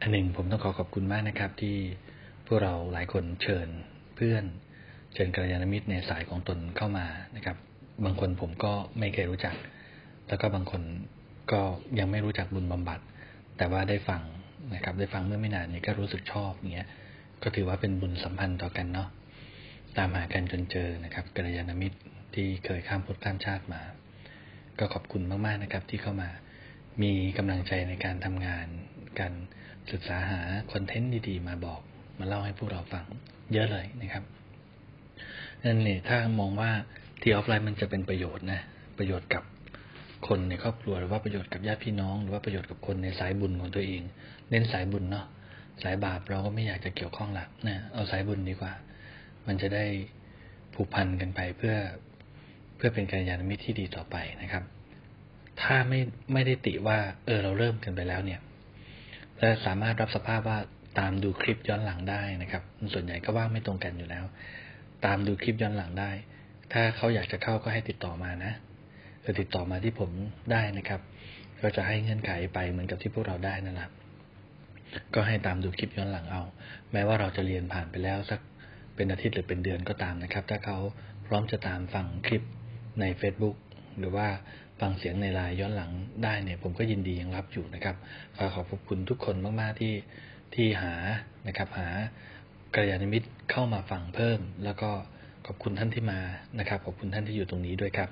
อันหนึ่งผมต้องขอขอบคุณมากนะครับ ที่พวกเราหลายคนเชิญเพื่อนเชิญกัลยาณมิตรในสายของตนเข้ามานะครับ บางคนผมก็ไม่เคยรู้จัก แล้วก็บางคนก็ยังไม่รู้จักบุญบำบัด แต่ว่าได้ฟังนะครับ ได้ฟังเมื่อไม่นานนี้ก็รู้สึกชอบอย่างเงี้ย ก็ถือว่าเป็นบุญสัมพันธ์ต่อกันเนาะตามหากันจนเจอนะครับกัลยาณมิตรที่เคยข้ามภพข้ามชาติมา ก็ขอบคุณมากๆนะครับ ที่เข้ามามีกำลังใจในการทำงานการ ศึกษาหาคอนเทนต์ดีๆ มาบอกมาเล่าให้พวกเราฟังเยอะเลยนะครับนั่นเนี่ยถ้ามองว่าที่ออฟไลน์มันจะเป็นประโยชน์นะประโยชน์กับคนในครอบครัวหรือว่าประโยชน์กับญาติพี่น้อง หรือว่าประโยชน์กับคนในสายบุญของตัวเอง เน้นสายบุญเนาะสายบาปเราก็ไม่อยากจะเกี่ยวข้องหละนะเอาสายบุญดีกว่า มันจะได้ผูกพันกันไปเพื่อเพื่อเป็นกัลยาณมิตรที่ดีต่อไปนะครับ ถ้าไม่ไม่ได้ติว่า เออเราเริ่มกันไปแล้วเนี่ย และสามารถรับสภาพว่าตามดูคลิปย้อนหลังได้นะครับ ส่วนใหญ่ก็ว่างไม่ตรงกันอยู่แล้ว ตามดูคลิปย้อนหลังได้ ถ้าเขาอยากจะเข้าก็ให้ติดต่อมานะจะติดต่อมาที่ผมได้นะครับ ก็จะให้เงื่อนไขไปเหมือนกับที่พวกเราได้นั่นแหละก็ให้ตามดูคลิปย้อนหลังเอา แม้ว่าเราจะเรียนผ่านไปแล้วสักเป็นอาทิตย์หรือเป็นเดือนก็ตามนะครับ ถ้าเขาพร้อมจะตามฟังคลิปใน Facebook หรือว่า ฟังเสียงในไลน์ย้อนหลังได้เนี่ยผมก็ยินดียังรับอยู่นะครับขอขอบคุณทุกคนมาก ๆ ที่ที่หานะครับหากัลยาณมิตรเข้ามาฟังเพิ่ม แล้วก็ขอบคุณท่านที่มานะครับ ขอบคุณท่านที่อยู่ตรงนี้ด้วยครับ